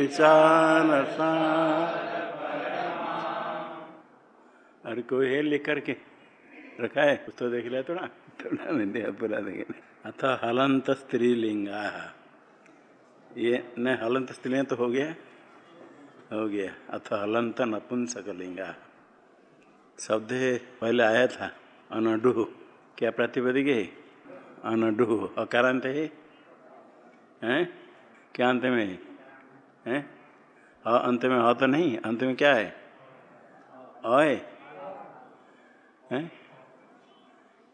विचार और कोई है लिख करके रखा है? कुछ तो देख लिया थोड़ा। थोड़ा नहीं दिया पूरा देखे अथ हलंत स्त्रीलिंगा। ये न हलंत स्त्रीलिंग तो हो गया। हो गया। अथ हलंत नपुंसकलिंगा। शब्द पहले आया था। अनडुह क्या प्रतिपदिक है? अनडुह अकारांत हैं। क्या अंत में है? अंत में ह तो नहीं, अंत में क्या है? अय हैं?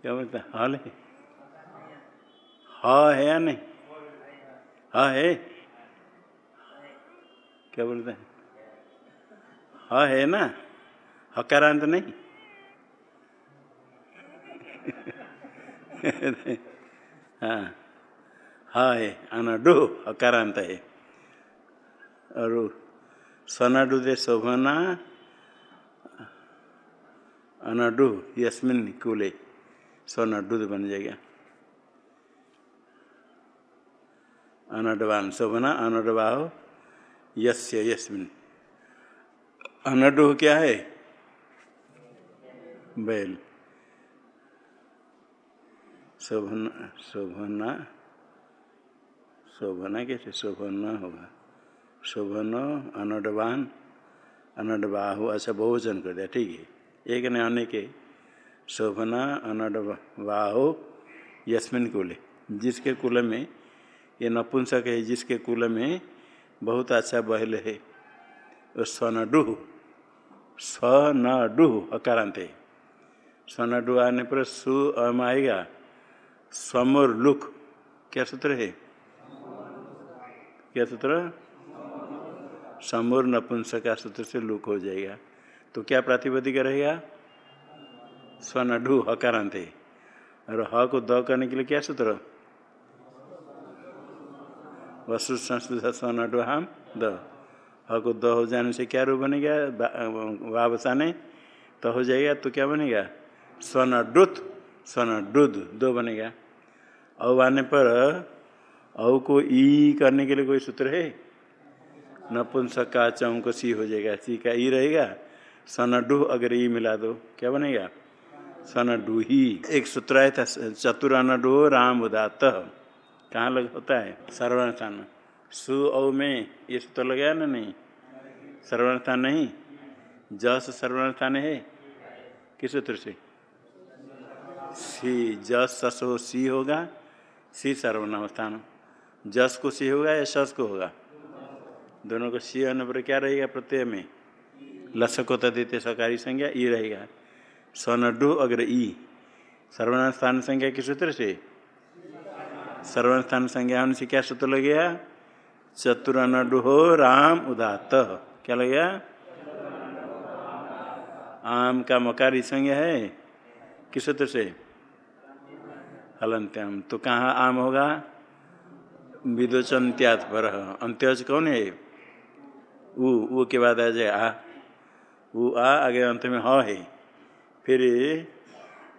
क्या बोलता हल है। ह है या नहीं? ह है। क्या बोलते हैं? ह है ना? हकारांत नहीं? हाँ। हाँ है अनाडु हकारांत है। और सनाडु दे शोभना अनाडु, यस्मिन कुले सोनाडु बन जाएगा। अनडवान शोभना अनडवाह, यस्य यस्मिन। अनडु क्या है? बैल। शोभना शोभना शोभना कैसे? शोभना होगा। शोभन, अनडवान, अनडबाहु अच्छा बहुवचन कर दिया, ठीक है? एक ने आने के शोभना, अनडबाहो, यस्मिन कुल, जिसके कुल में, ये नपुंसक है, जिसके कुल में बहुत अच्छा बहल है स्वनडुह स्वनडुह अकारांत है। स्वनडुह आने पर सु अम आएगा स्वमुर लुक, क्या सूत्र है? क्या सूत्र? समूर नपुंसक सूत्र से लुक हो जाएगा। तो क्या प्रातिपदिक रहेगा? स्वनढु हकारांत। है और ह को द करने के लिए क्या सूत्र? वसु संस्कृत स्वनढु हम द। ह को द हो जाने से क्या रूप बनेगा? वावसाने। तो हो जाएगा तो क्या बनेगा? स्वनडुत, स्वनडुद दो बनेगा। औ आने पर औ को ई करने के लिए कोई सूत्र है? नपुंसक का चम को सी हो जाएगा। सी का ई रहेगा, सनडू अगर ई मिला दो, क्या बनेगा? सनडू ही। एक सूत्र आया था, चतुरानडो राम उदात कहाँ लग, होता है? सर्वण स्थान सु, औ, में। ये सूत्र लगाया ना नहीं? सर्वण स्थान नहीं? जस सर्वण स्थान है? किस सूत्र से? सी, जस, ससो, सी होगा। सी सर्वनाम स्थान जस को सी होगा या सस को होगा? दोनों को सी होने पर क्या रहेगा प्रत्यय में? लसको तदित सकारी संज्ञा ई रहेगा। स्वनडु अग्र ई। सर्वनाम स्थान संज्ञा किस सूत्र से? सर्वनाम स्थान संज्ञा होने से क्या सूत्र लग गया चतुरनडु हो, राम उदात क्या लग गया आम का मकारी संज्ञा है। किस सूत्र से? हलंत्याम तो कहाँ आम होगा? विदोचंत्यात पर। अंत्यज कौन है? ऊ के बाद आ जाए आ। ऊ आ, आगे अंत में ह, है। फिर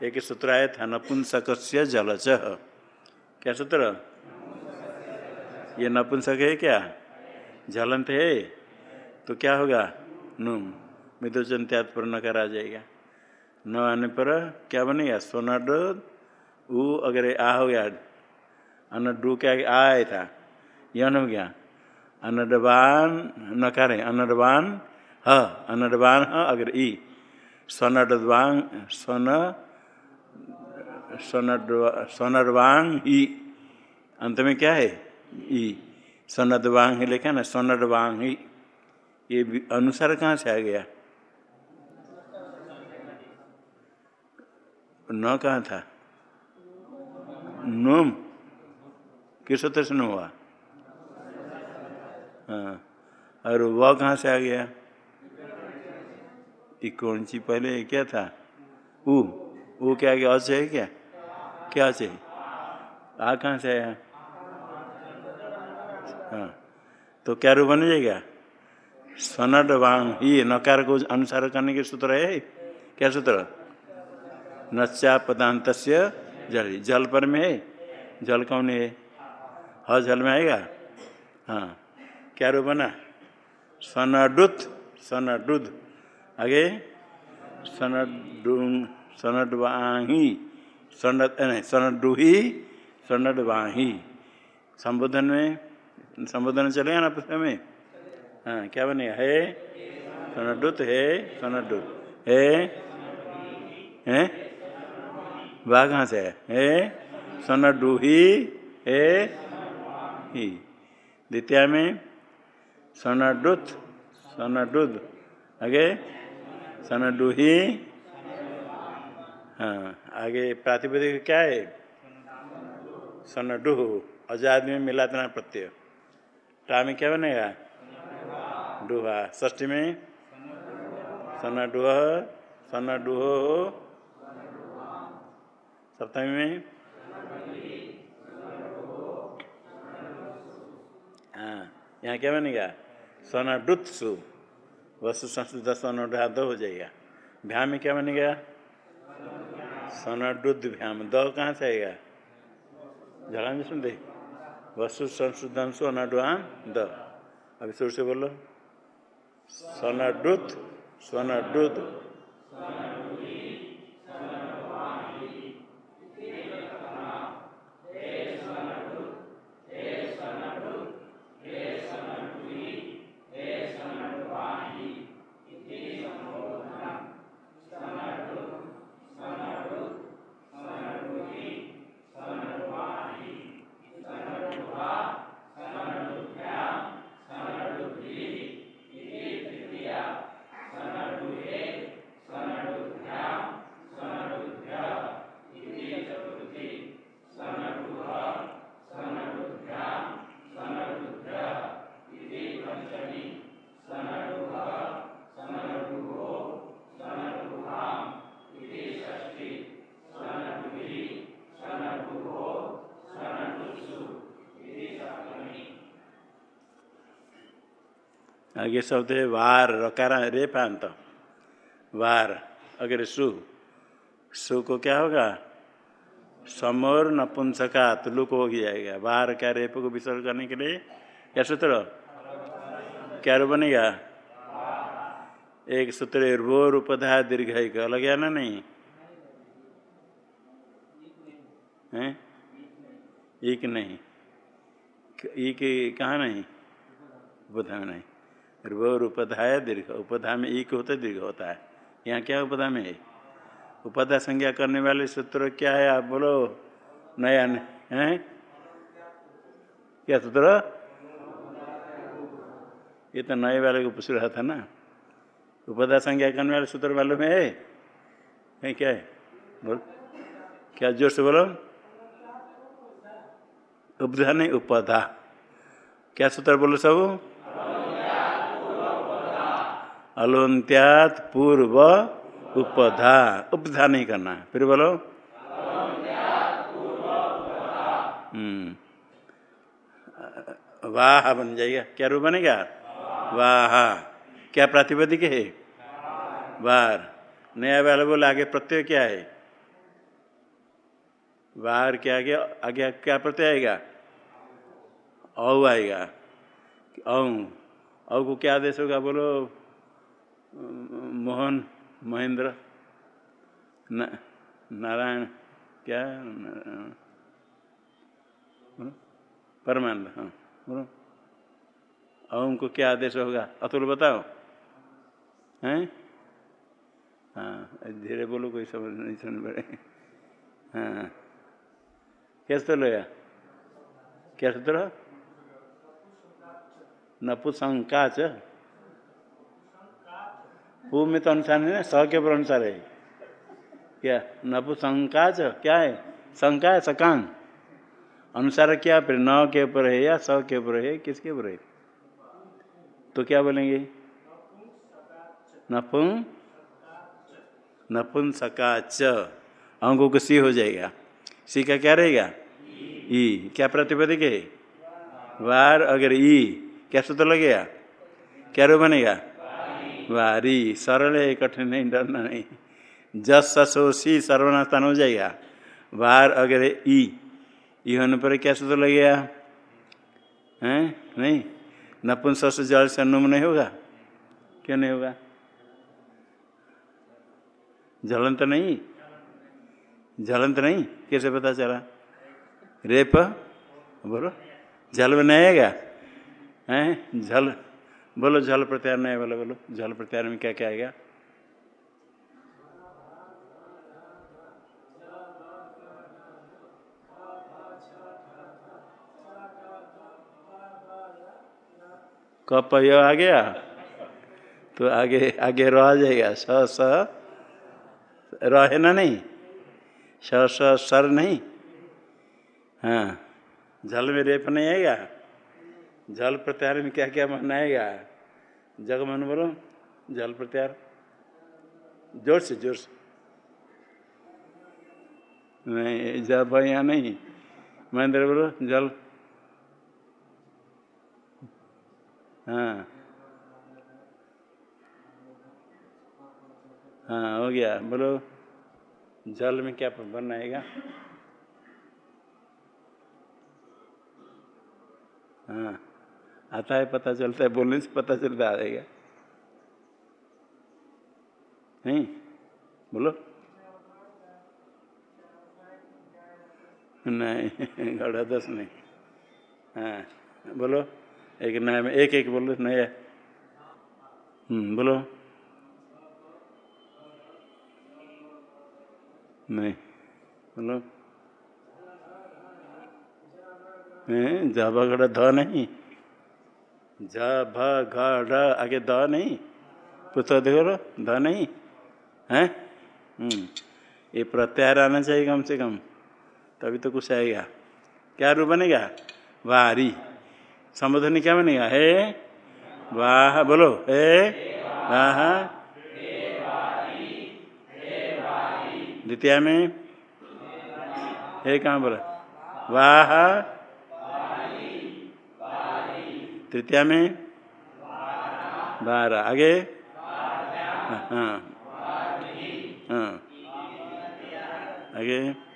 एक सूत्र आया था नपुंसक से जलच। क्या सूत्र? ये नपुंसक है क्या? जलंत है। तो क्या होगा? नुम। विदोचंत्यात पर नकार आ जाएगा। न आने पर क्या बनेगा? सोनाड ऊ अगर आ हो गया अनडू क्या आ आया था, यन हो गया। अनडवान नकार है अनडवान ह अनडवान ह, अगर ई स्वनडवांग स्वन स्वनडवांग ही, अंत में क्या है? ई स्वनडवांग ही लिखा ना स्वनडवांग ही, ये अनुसार कहाँ से आ गया? न कहा था? नोम, किस सूत्र से न हुआ? और वह कहाँ से आ गया? सी? पहले क्या था? ऊ। वो क्या आ गया अच है क्या? क्या से? आ कहाँ से आया? हाँ। तो क्या रूप बन जाएगा? सनड वांग। ये नकार को अनुसार करने के सूत्र है? क्या सूत्र? नचा पदांत जल। जल पर में है? जल कौन है? ह, जल में आएगा? हाँ। क्या रूप बना सनडुत, सनडुद। आगे सनडु सनडवाही, सनड, नहीं, सनडुही, सनडवाही। संबोधन में, संबोधन चलेगा ना पुस्तक में? हाँ क्या बनेगा है, सनडुत है सनडुत है, हैं? वाह, कहाँ से है? है, सनडुही, है, ही। द्वितीय में सनडुत सनडुद आगे? सनडुही हाँ आगे प्रातिपदिक क्या है? सनडुह अजाद में मिलातना प्रत्यय। टा में क्या बनेगा? डुहा ष्ठी में? सनडुह सनडुह सप्तमी में? हाँ यहाँ क्या बनेगा? सनडुत्सु वसु संस्कृत दो हो जाएगा। भ्याम में क्या बनेगा सनाडुद भ्याम। द कहाँ से आएगा? झगड़ा में सुनते वसु संशोधन सो अनडुआम द। अभी शुरू से बोलो। सनाडुत सनडुद आगे शब्द है वार रकारा रे पांत। वार, अगर सु। सु को क्या होगा? समोर नपुंसका तुलुक हो जाएगा। वार क्या रेप को विसर्ग करने के लिए? क्या सूत्र? क्या बनेगा? एक सूत्र रो रूपधा दीर्घ एक अलग है ना नहीं? है? एक नहीं। एक कहाँ नहीं? बुधा नहीं। रो उपधाय दीर्घ। उपधा में एक होता है, दीर्घ होता है। यहाँ क्या उपधा में है? उपधा संज्ञा करने वाले सूत्र क्या है? आप बोलो नया है? क्या सूत्र? ये तो नए वाले को पूछ रहा था ना। उपधा संज्ञा करने वाले सूत्र मालूम है? है क्या है? बोल। क्या ज़ोर से बोलो? उपधा नहीं, उपधा। क्या सूत्र बोलो सब? अलोन्त्यात पूर्व उपधा। उपधा नहीं करना फिर बोलो। वाह बन जाएगा। क्या रूप बनेगा? वाह। क्या प्रातिपदिक है? वार। नया वाला बोले, आगे प्रत्यय क्या है? वार के आगे आगे क्या प्रत्यय आएगा? औ आएगा। औ को क्या आदेश होगा? बोलो। मोहन, महेंद्र नारायण, क्या? परमानंद हाँ। बोलो। ओम उनको क्या आदेश होगा? अतुल बताओ। हैं? हाँ धीरे बोलो, कोई समझ नहीं सुन पड़े। हाँ कैसे सूत्र लगा क्या सूत्र? नपुसंकाच। पू में तो अनुसार है ना स के ऊपर अनुसार है। क्या? नपुसंकाच क्या है? शंका है सकांग अनुसार क्या? फिर न के ऊपर है या स के ऊपर है, किसके ऊपर है? तो क्या बोलेंगे? नपुं नपुन सकाच। अंगों को सी हो जाएगा। सी का क्या रहेगा? ई। क्या प्रतिपदिक है वार। अगर ई, क्या सूत्र लगेगा? क्या रो बनेगा? वारी, सरल है कठिन नहीं, डरना नहीं। जस ससो सी सर्वनास्थान हो जाएगा। वार अगर ई ई होने पर क्या सूत्र लगेगा? हैं? नहीं? नपुंस से जल से नुम नहीं होगा? क्यों नहीं होगा? जलन तो नहीं? जलन तो नहीं? कैसे पता चला? रेप? बोलो। जल में नहीं आएगा हैं? जल बोलो, जल प्रत्यार नहीं बोलो बोलो। जल प्रत्यार में क्या क्या आएगा कप आ गया? तो आगे आगे रह जाएगा। स स। रहे ना नहीं? स सर नहीं? हाँ। जल में रेप नहीं आएगा? जल प्रत्यार में क्या क्या मन आएगा जग मन बोलो जल प्रत्यार। ज़ोर से ज़ोर से। नहीं जब यहाँ नहीं। महेंद्र बोलो जल। हाँ। हाँ हो गया। बोलो, जल में क्या बनाएगा हाँ। आता है, पता चलता है, बोलने से पता चलता आएगा नहीं? बोलो। नहीं, घड़ा दस नहीं हाँ बोलो। एक नया में एक एक बोलो, नया। हम्म बोलो। नहीं, बोलो। जब घड़ा ध नहीं। ज, भ, घ आगे द नहीं पुस्तक देखो ध नहीं, है? हम्म ये प्रत्याहार आना चाहिए कम से कम, तभी तो कुछ आएगा। क्या रूप बनेगा? वारी। संबोधन क्या बनेगा? हे, वाह, बोलो, हे, वाह द्वितीय में, हे कहाँ बोला? वाह तृतीया में? बारह। आगे? हाँ। हाँ। आगे?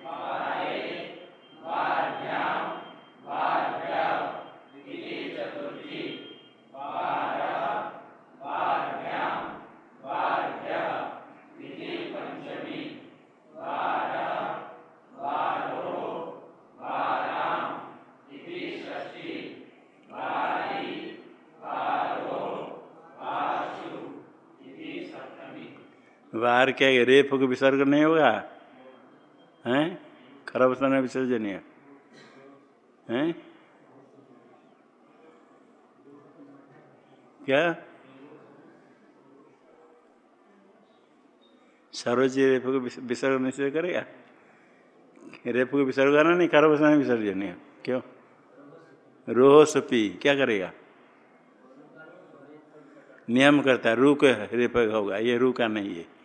बाहर क्या है रेप को विसर्ग नहीं होगा। हैं? खराब स्थान विसर्जनीय हैं। क्या? सरोज रेप को विसर्ग निश्चय करेगा? रेप को विसर्ग आना नहीं, खराब स्थान विसर्जनीय क्यों? रोह सपी क्या करेगा? नियम करता है, रू का रेप होगा, ये रू का नहीं है।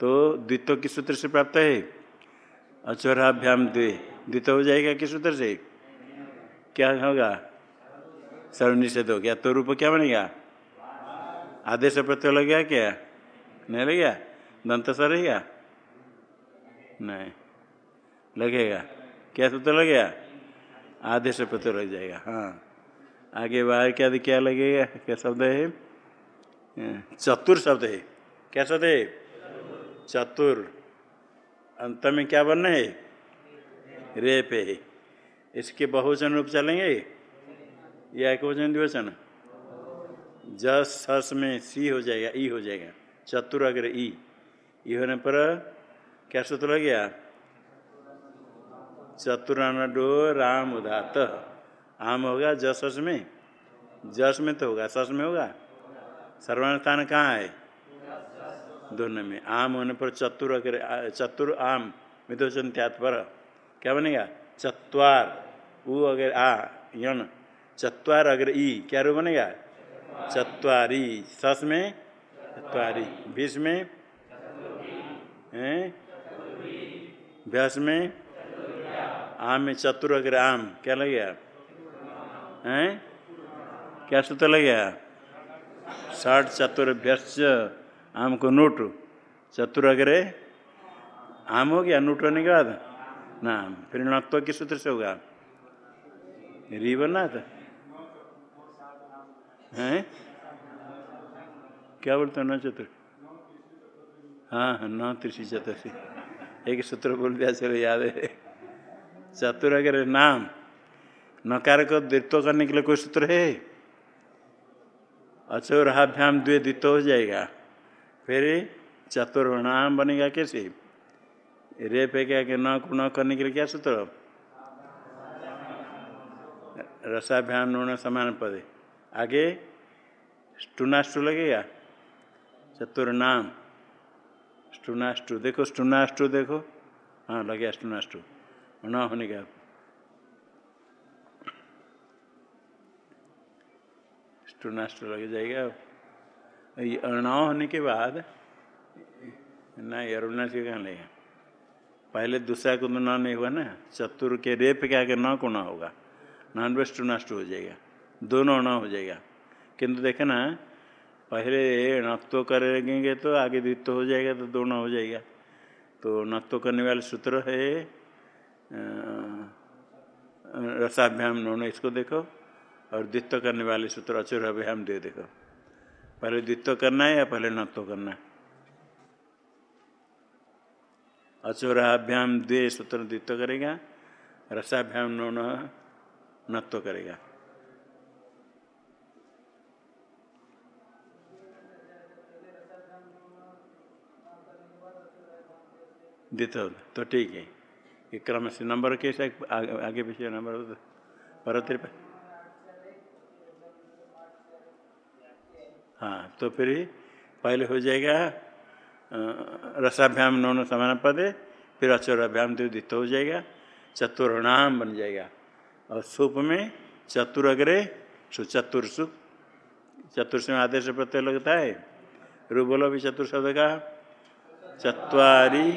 तो द्वित्व किस सूत्र से प्राप्त है? अचोराभ्याम द्वे। द्वित्व हो जाएगा किस सूत्र से? क्या होगा? सर्वनिषेध हो गया। तो रूप क्या बनेगा? आदेश प्रत्यय गया क्या? नहीं लग गया? दंत सर रहेगा नहीं। लगेगा। क्या सूत्र लग गया? आदेश प्रत्यय लग जाएगा। हाँ। आगे बाहर क्या क्या लगेगा? क्या शब्द है? चतुर शब्द है। क्या शब्द है? चतुर। अंत में क्या बनना है? रेप। है इसके बहुवचन रूप चलेंगे? या एक वचन द्विवचन। जस सस में सी हो जाएगा, ई हो जाएगा। चतुर अगर ई। ई होने पर क्या सूत्र लग गया? चतुरानडो राम उदात आम होगा जस सस में? जस में तो होगा, सस में होगा। सर्वान स्थान कहाँ है? दोनों में। आम होने पर चतुर अगर चतुर आम, विदोचन त्यात पर। क्या बनेगा? चतवार। उ अगर आ यन चतवार अगर ई, क्या रू बनेगा? चतवारी। सस में? चतवारी। बीस में? भ्यास में? आम में चतुर अगर आम, क्या लग गया हैं? क्या सूत्र लग गया साठ चतुर्भ्यश्च आम को नोट। चतुर अग्रे आम हो गया, नोट होने के बाद? ना, फिर नत्व किस सूत्र से होगा? री बना था। हैं? क्या बोलते हैं, न चतुर? हाँ हाँ न त्रिशी चतुर्थी एक सूत्र बोल दिया, चलो याद है। चतुर अगर नाम। नकार को द्वित्व करने के लिए कोई सूत्र है? अच्छा अचौराभ्याम द्वे द्वित्व हो जाएगा। फिर चतुर्णाम बनेगा कैसे? रे पे क्या कि न न करने के लिए क्या सूत्र? रसाभ्याम नून समान पद। आगे स्टूनाष्टु लगेगा? चतुर्नाम स्टूनाष्टु देखो स्टूनाष्टु देखो। हाँ लगे स्टूनाष्टु न होने का। स्टूनाष्टु लग जाएगा। अण होने के बाद नहीं अरुणा से कहाँ लेगा, पहले दूसरा को तो न नहीं हुआ ना, चतुर के रेप के आगे न को न होगा नॉन वेस्ट नष्ट हो जाएगा, दोनों न हो जाएगा। किंतु देखे ना, पहले नत्व करेंगे तो आगे द्वित्व हो जाएगा तो दोनों हो जाएगा। तो नत्व करने वाले सूत्र है रसाभ्याम, नोनो इसको देखो, और द्वित्व करने वाले सूत्र अचुर अभ्याम दे देखो। पहले द्वित्व करना है या पहले नत्व करना है? अचोराभ्याम द्वे सूत्र द्वित्व करेगा रसाभ्याम नोन नत्व करेगा। द्वितीय तो ठीक है। ये क्रम से नंबर कैसे आगे, आगे पीछे नंबर पर हाँ तो फिर पहले हो जाएगा रसाभ्याम नौन समान पद फिर अचुराभ्याम द्वित हो जाएगा, चतुर्णाम बन जाएगा। और सुप में चतुर अग्रे सुचतुर सुप चतुर्स में आदेश प्रत्यय लगता है। रू बोलो भी चतुर शब्द का। चतवारी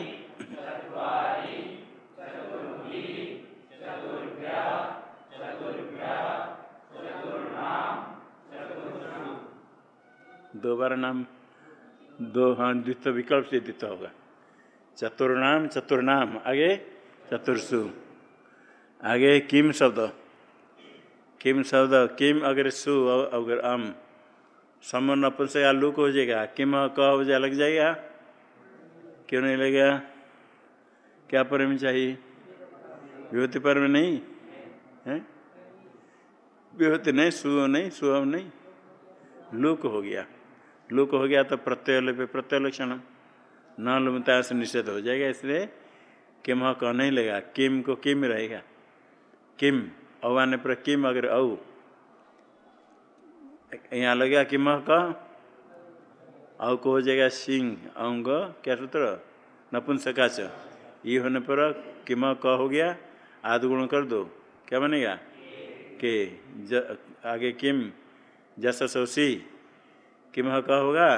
दो बार नाम दो हाँ द्वित विकल्प से द्वित होगा। चतुर्नाम चतुर्नाम आगे चतुर्सु आगे किम शब्द? किम शब्द? किम अगर सु अगर अम सम नपुंसक आलू को हो जाएगा। किम क हो जाए लग जाएगा? क्यों नहीं लगेगा? क्या पर में चाहिए? विभूति पर में नहीं? है? विभूति नहीं, सु नहीं सुहम नहीं। लुक हो गया। लुक हो गया तो प्रत्यय पे प्रत्यय लक्षण न लुमता से निषेध हो जाएगा इसलिए किम क नहीं लेगा किम को किम रहेगा? किम औने पर किम अगर औ यहाँ लगेगा किम क औ को हो जाएगा सिंह अंग क्या सूत्र? नपुंसकाच। ये होने पर किम क हो गया आदि गुण कर दो। क्या बनेगा? के ज, आगे किम जस सोसी किम क होगा?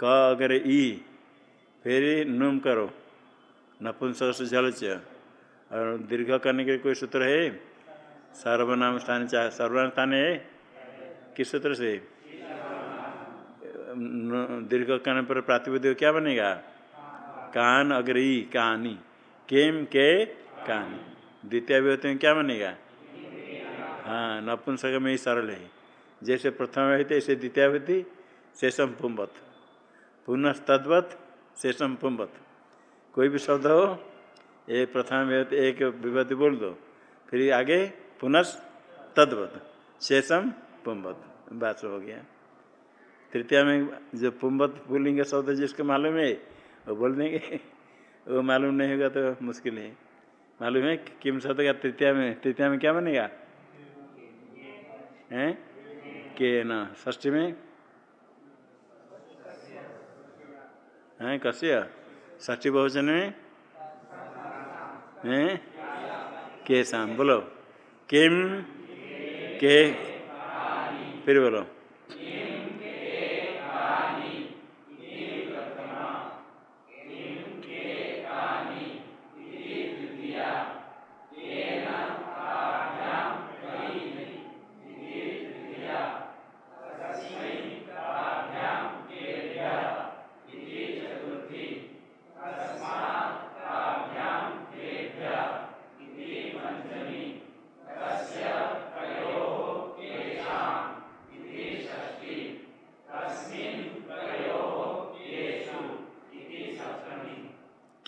क अगर ई, फिर नुम करो। नपुंसक से जलच और दीर्घ करने के कोई सूत्र है? सर्वनाम स्थान चाहे सर्वनाम स्थान है? किस सूत्र से? दीर्घ करने पर प्रातिपद क्या बनेगा? कान अगर ई कहानी केम, के कहानी द्वितीय विभूति में क्या बनेगा? हाँ नपुंसक में ही सरल है। जैसे प्रथम थे ऐसे द्वितीयावृत्ति शेषम पुम्बत पुनः तद्वत शेषम पुम्बत कोई भी शब्द हो एक प्रथम एक विभूति बोल दो। फिर आगे पुनः तद्वत शेषम पुम्बत बात हो गया। तृतीया में जो पुम्बत बोलेंगे शब्द जिसको मालूम है, वो बोल देंगे। वो मालूम नहीं होगा तो मुश्किल है। मालूम है किम शब्द का तृतीया में तृतीया में क्या बनेगा? हैं? के न ष्ठी में हैं, कस्य? ष्ठी बहुचन में हैं? के शाम बोलो। किम के? फिर बोलो।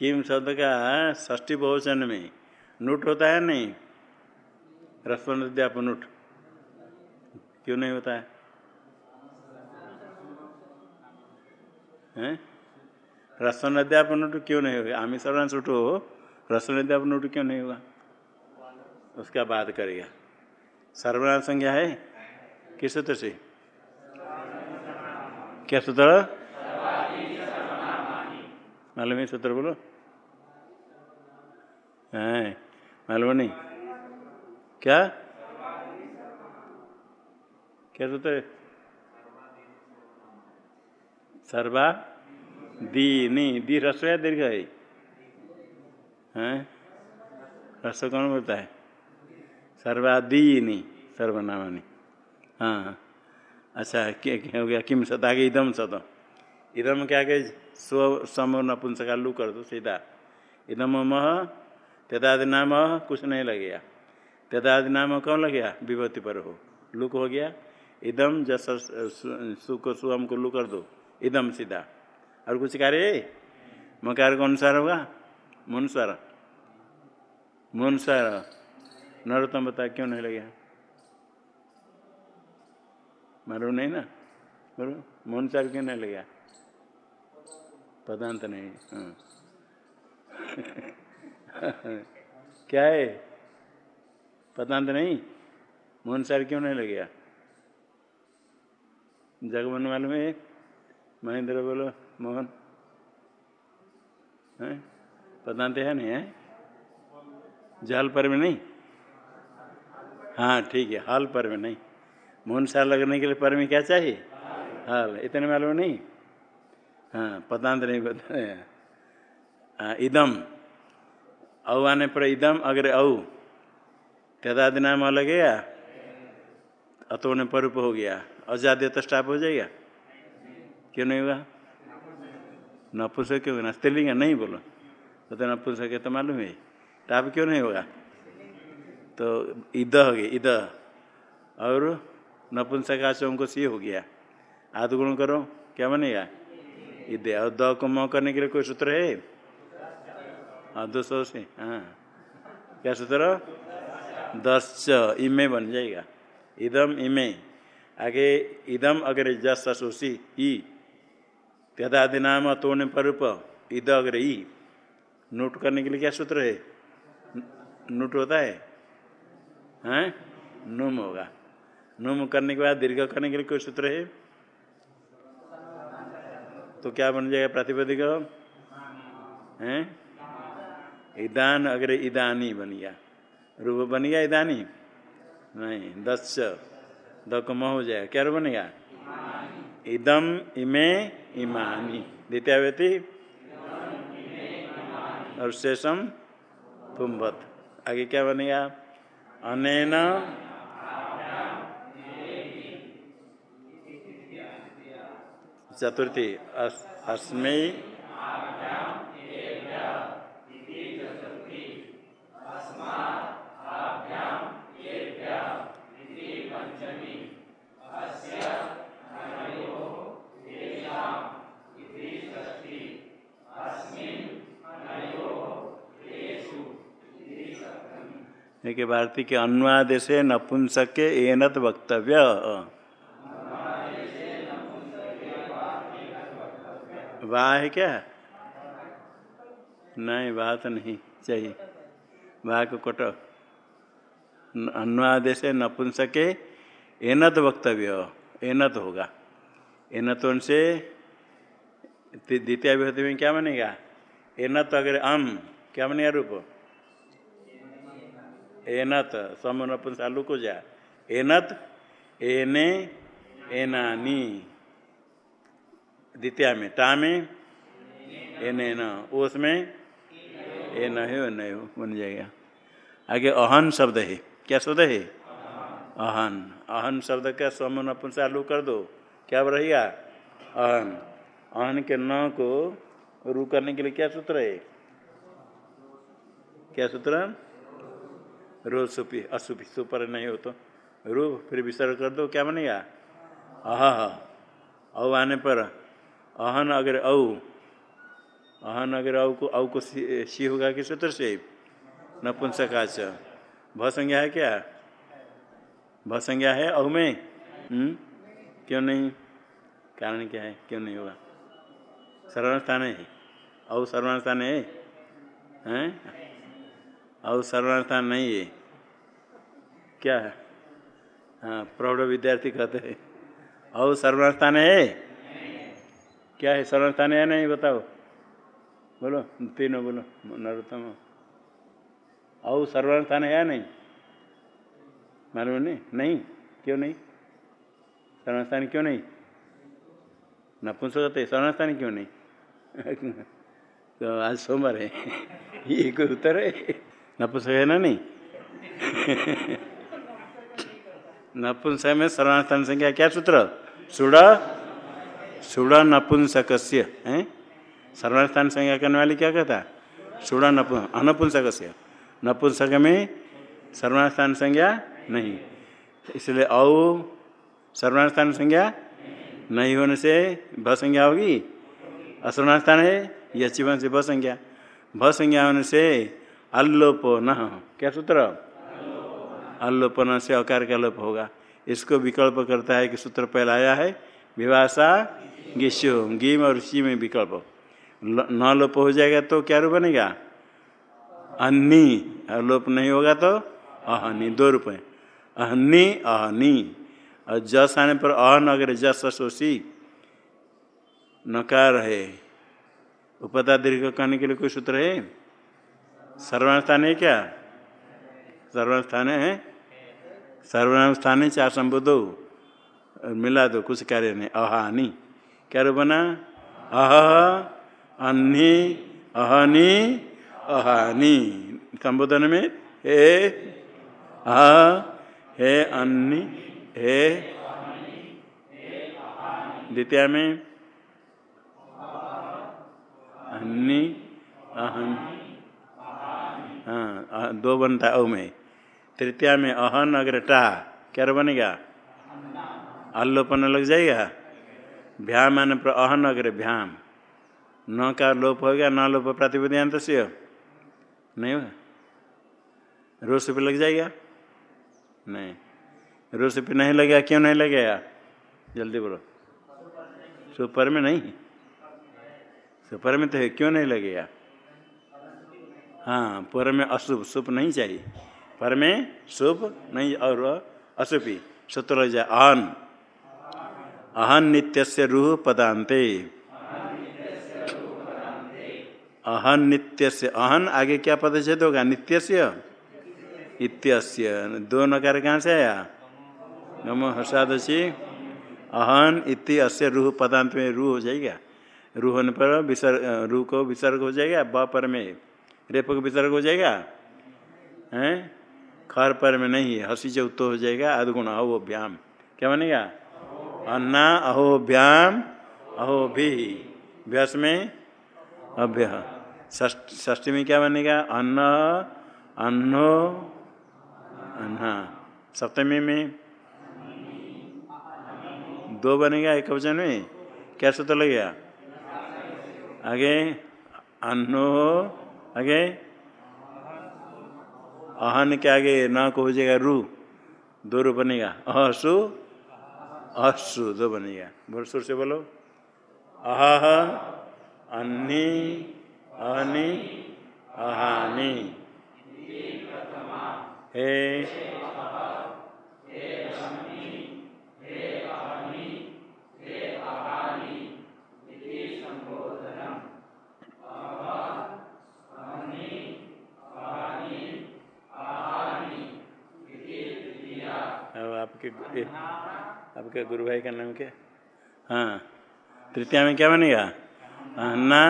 किम शब्द का ष्टी बहुवचन में। नूट होता है नहीं? रसवनद्याप नूट। क्यों नहीं होता है? हैं? रसन अध्यापन क्यों नहीं होगा? आमी सर्वांश उठो। रसन अध्यापन उठ क्यों नहीं होगा? उसका बात करेगा सर्वनाम संज्ञा है? किस सूत्र से? क्या सूत्र? मालूम है सूत्र बोलो। है। मालूम नहीं। क्या? क्या सूत्र है? सर्वा दी नहीं दी रस्व या दीर्घ है? हैं कौन बोलता है? सर्वा दी सर्वादीनी। सर्वनामानी। हाँ। अच्छा क्या क्या हो गया? किम सत? आगे इदम सत। इदम क्या के स्व, सम नपुंसका लू कर दो, सीधा। इदम मह तेदादि नाम कुछ नहीं लगेगा। तेदादि नाम कौन लगेगा? विभूति पर हो। लुक हो गया। इदम जस सु को सुम को लू कर दो। इदम सीधा। और कुछ कार्य मकार का अनुसार होगा? मुनुसार मुनुसार नरोत्तम बता क्यों नहीं लगे मारो नहीं ना? मारो मुनुसार क्यों नहीं लगे पदांत नहीं। हाँ। क्या है? पदांत नहीं? मुनुसार क्यों नहीं लगे जगमन मालूम है महेंद्र बोलो, मोहन। है? पदांत है नहीं, है? जल पर में नहीं? हाँ ठीक है, हाल पर में नहीं। मोहन साल लगने के लिए पर में क्या चाहिए? हाल, इतने मालूम नहीं? हाँ पदांत नहीं पता इदम। औ आने पर इदम अगर औ। तदादि नाम अलग गया अतो ने परूप हो गया। अजाद्य तो स्टाप हो जाएगा। क्यों नहीं होगा नपुंसक क्यों ना स्त्रीलिंग नहीं बोलो। तो, तो नपुंसक तो मालूम है। टाप क्यों नहीं होगा तो ईद हो गया ईद और नपुंसक आचम को सी हो गया। आध गुण करो क्या बनेगा? ईद और द को म करने के लिए कोई सूत्र है? हाँ दो सौ से हाँ। क्या सूत्र? दस इमे बन जाएगा। इदम इमे। आगे, इदम अगर जस सोसी, ई। त्यदादि नाम तोड़ने पर ईद अगर ई। नोट करने के लिए क्या सूत्र है? नोट होता है? हैं? नुम होगा। नुम करने के बाद, दीर्घ करने के लिए कोई सूत्र है? तो क्या बन जाएगा प्रातिपदिक? हैं? ईदान अगर ईदानी बन गया रूप बन गया ईदानी नहीं दस द को हो जाएगा। क्या बनेगा? इदम इमे इमानी। द्वितीय व्यक्ति और शेषम? पुम्भत आगे क्या बनेगा? अनेन। चतुर्थी अस्मय के भारती के अनुवाद से नपुंसक एनत वक्तव्य। वाह है क्या? नहीं बात नहीं, चाहिए। वाह को कट। अनुवाद से नपुंसक एनत वक्तव्य। एनत होगा। एनत से द्वितीय में क्या बनेगा? एनत अगर अम, क्या बनेगा रूप? एनत समन चालू को जा। एनत, एने, एनानी। द्वितीय में, टा में एने न ओस में ए न हो न हो, बन जाएगा। आगे अहन शब्द है। क्या शब्द है? अहन। अहन शब्द का समन अपन चालू कर दो। क्या रहेगा अहन। अहन के न को रू करने के लिए क्या सूत्र है? क्या सूत्र? रो सुपी, असुपी, सुपर नहीं हो तो। रू, फिर विसर्ग कर दो, क्या बनेगा? अह औ आने पर, अहन अगर औ, अहन अगर औ को औ को सी होगा किस सूत्र से? नपुंसकाच। भ संज्ञा है क्या? भ संज्ञा है औ में? हम्म? क्यों नहीं? कारण क्या है? क्यों नहीं होगा? सर्वण स्थान है। औ सर्वण स्थान है? हैं? औ सर्वण स्थान नहीं है। क्या है? हाँ प्रौढ़ विद्यार्थी कहते हैं। औ सर्वण स्थान है? क्या है सर्वण स्थान है नहीं, बताओ। बोलो, तीनों बोलो, नरोत्तम। औ सर्वण स्थान है या नहीं? मालूम नहीं। नहीं? क्यों नहीं? सर्वस्थान क्यों नहीं? नपुंसक सर्वण स्थान क्यों नहीं? तो आज सोमवार है। ये कोई उत्तर है? नपुंसक है ना नहीं? नपुंसक में सर्वनास्थान संख्या क्या सूत्र? सुड़ सुड़ नपुंसक है? सर्वनास्थान संज्ञा करने वाली क्या कहता सुड़ नपु अनपुंसक नपुंसक में सर्वनास्थान संज्ञा नहीं। इसलिए औ सर्वनास्थान संज्ञा नहीं होने से भ संज्ञा होगी। असर्वनास्थान है यह चिवन से भ संज्ञा। भ संज्ञा होने से अल्लोप न क्या सूत्र? अल्लोपन से अकार का लोप होगा। इसको विकल्प करता है कि सूत्र पहला आया है, विभाषा गिशो गिम और सी में विकल्प। न लोप हो जाएगा तो क्या रूप बनेगा? अन्नी और लोप नहीं होगा तो अहनी, दो रूप है। अहनी अहनी। और जस आने पर अहन, अगर जस सोशी नकार है। उपता दीर्घ करने के लिए कोई सूत्र है? सर्वनाम स्थान है क्या? सर्वनाम स्थान है? सर्वनाम स्थान है, चार संबोधो। मिला दो, कुछ कार्य नहीं। अहानी क्या रो बना? अह अन्नी अहनी, अहानी। संबोधन में? हे, अह, हे अन्नी हे द्वितीय में? अन्नी अहन। हाँ दो बनता ओ में। तृतीया में अहन अगर टा। क्या बनेगा? अल्लोपन लग जाएगा? भ्याम आने पर अहन अगर भ्याम। न का लोप हो गया न लोप प्रतिपदियांत से। नहीं होगा रोस पे लग जाएगा? नहीं। रोस पे नहीं लगेगा, क्यों नहीं लगेगा? जल्दी बोलो। सुपर में नहीं? सुपर में तो है, क्यों नहीं लगेगा? हाँ पर में अशुभ, शुभ नहीं चाहिए। पर में शुभ नहीं, और अशुभि। सूत्र लग जाए अहन अहन नित्य से रूह पदांते अहन नित्य से अहन आगे क्या पद पदच्छेद होगा? नित्य से इत्यस्य। दो नकार कहाँ से आया? नम हर्षादशी अहन इति अस्य रूह पदांत में रूह हो जाएगा। रूह होने पर विसर्ग, रूह को विसर्ग हो जाएगा, ब पर में। रेप को विसर्ग हो जाएगा? हैं? खर पर में नहीं है, हसी से उत्तर हो जाएगा, अधगुण अहोभ्याम क्या बनेगा अन्ना अहोभ्याम अहो भी। व्यास में? अभ्य। ष्ठी में क्या बनेगा अन्न, अन्नो अन्ना सप्तमी में? दो बनेगा एक वचन में? क्या सूत्र लगेगा? आगे? अन्नो आगे? अहन के आगे न को हो जाएगा रू दो रू बनेगा। अहसु? अहसु, दो बनेगा। बोल सुर से बोलो। अह अन्नी, अहनी, अहानी। हे आपके? आपके गुरु भाई का नाम क्या? हाँ। तृतीया में क्या बनेगा? अन्ना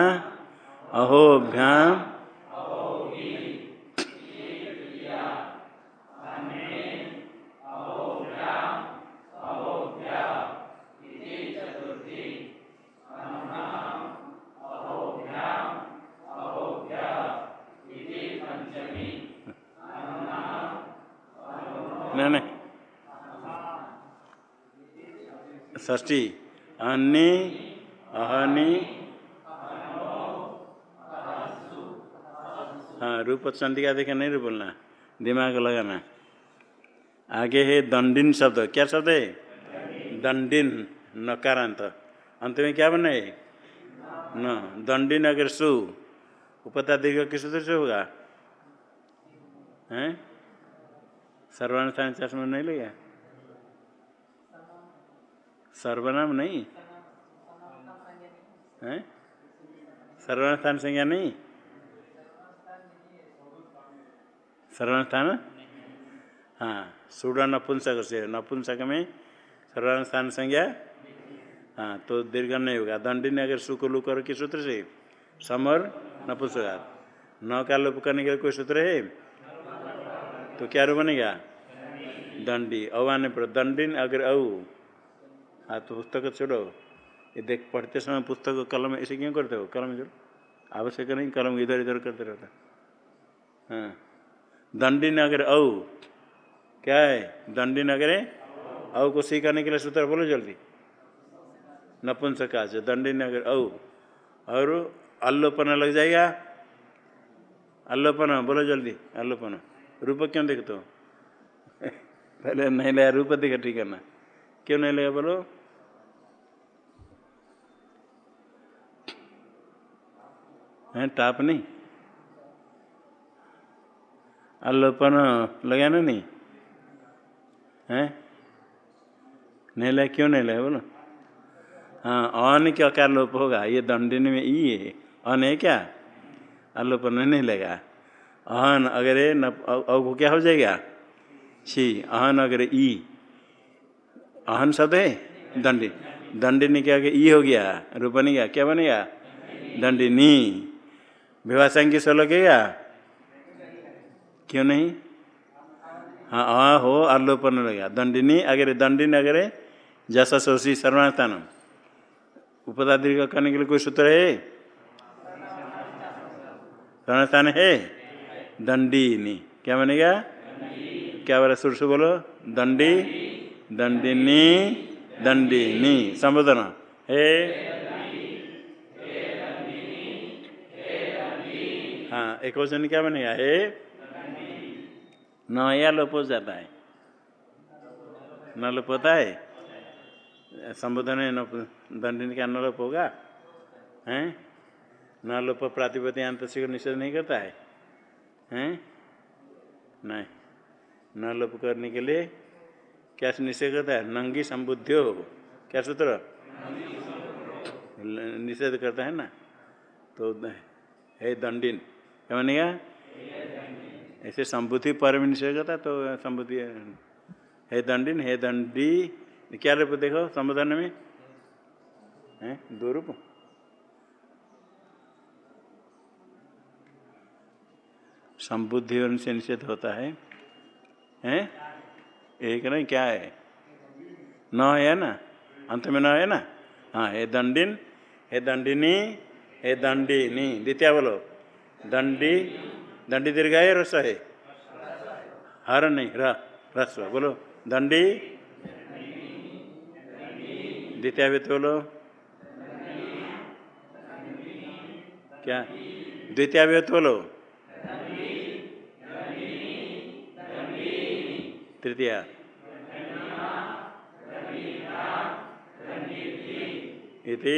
अहोभ्याम ष्टी अन्य अहनि हाँ रूप चंदिका देखा नहीं बोलना, दिमाग लगाना। आगे है दंडिन शब्द, क्या शब्द है? दंडिन, नकारांत। अंत में क्या बना है? न, दंडिन अगर सु, उपता दीर्घ किस सूत्र से होगा? हैं? सर्वानुष्ठान चश्मा नहीं लेगा? सर्वनाम नहीं? है? सर्वनास्थान संज्ञा नहीं? सर्वनास्थान हाँ सूढ़ नपुंसक से, नपुंसक में सर्वनास्थान संज्ञा? हाँ तो दीर्घ नहीं होगा। दंडी ने अगर सुख लुक और किस सूत्र से, समर, नपुंसक। न का लोप करने के कोई सूत्र है? तो क्या रू बनेगा? दंडी। अवाने पर दंडिन अगर औ हाँ तो पुस्तक छोड़ो। ये देख, पढ़ते समय पुस्तक कलम ऐसे क्यों करते हो? कलम जोड़ आवश्यक नहीं, कलम इधर इधर करते रहता हाँ। दंडी नगर औ। क्या है? दंडी नगरे औ। को सीखाने के लिए सूत्र बोलो जल्दी। नपुंसका से दंडी नगर औ। और अल्लोपना लग जाएगा। अल्लोपना, बोलो जल्दी, अल्लोपना। रूप क्यों देखते हो? पहले नहीं लिया रूप देखा, ठीक है ना। क्यों नहीं लिया बोलो? है टाप नहीं। आलोपन लगा ना नहीं? है? नहीं लगा क्यों नहीं लगा बोलो। हाँ अन के अकार लोप होगा, ये दंडिन में ई है। अन है क्या? अल्लोपन नहीं लगा। अहन अगर न को क्या हो जाएगा? छी अहन अगर ई। अहन शब्द है? दंडी दंडिनी क्या ई हो गया, रूप बनेगा, क्या बनेगा? दंडिनी। विवाह संख्या सो लगेगा क्यों नहीं? हाँ आ हो, आलोपन लगेगा दंडिनी, अगर दंडिनी अगर, जैसा सोशी सर्वास्थान उपदा दीर्घ करने के लिए कोई सूत्र है? सर्वास्थान है? दंडीनी। क्या बनेगा? क्या बोला? सुर से बोलो। दंडी, दंडिनी दंडिनी। संबोधन। हे? एक वचन क्या बनेगा? हे न लोप हो जाता है? न लोप होता है? संबोधन है दंडिन का न लोप होगा? हैं? न लोप प्रातिपति अंत से निषेध नहीं करता है? हैं? नहीं। न लोप करने के लिए क्या निषेध करता है? नंगी संबुद्धियो क्या सूत्र? निषेध करता है ना? तो है, दंडिन। क्या बनेगा ऐसे संबुद्धि पर में निषेध करता तो संबुद्धि है दंडिन है दंडी क्या रूप देखो संबोधन में है दो रूप संबुद्धि से निषेध होता है हैं एक नहीं क्या है न है ना अंत में न है ना हाँ हे दंडिन हे दंडिनी हे दंडिनी द्वितीय बोलो दंडी दंडी दीर्घ है रस है हर नहीं, र, रस्व, बोलो। दंडी द्वितीय भी बोलो। क्या? द्वितीय भी बोलो। तृतीय। इति।